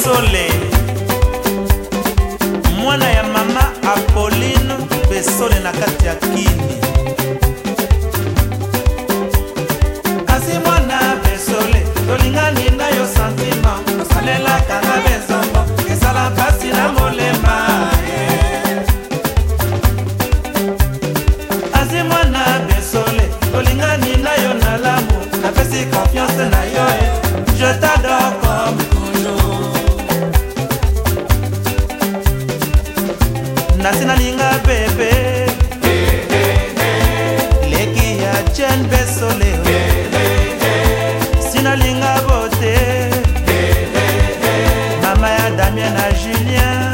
besole mwana ya mama apolline besole na kati ya ki nasi nalinga pepe leki ya chen besole sinalinga bote mama ya damien na julien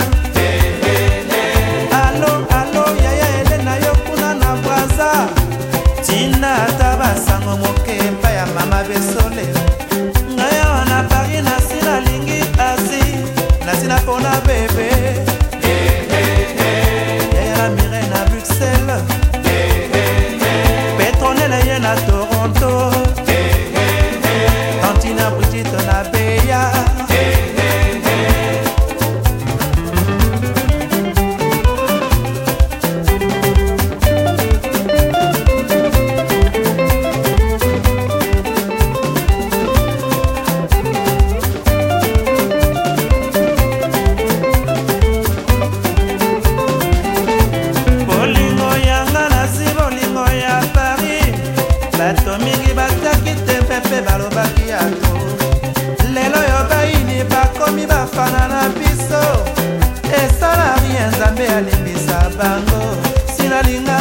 alo alo yaya elena yo kuna na braza tina ata basango moke epai ya mama besole bango sinalinga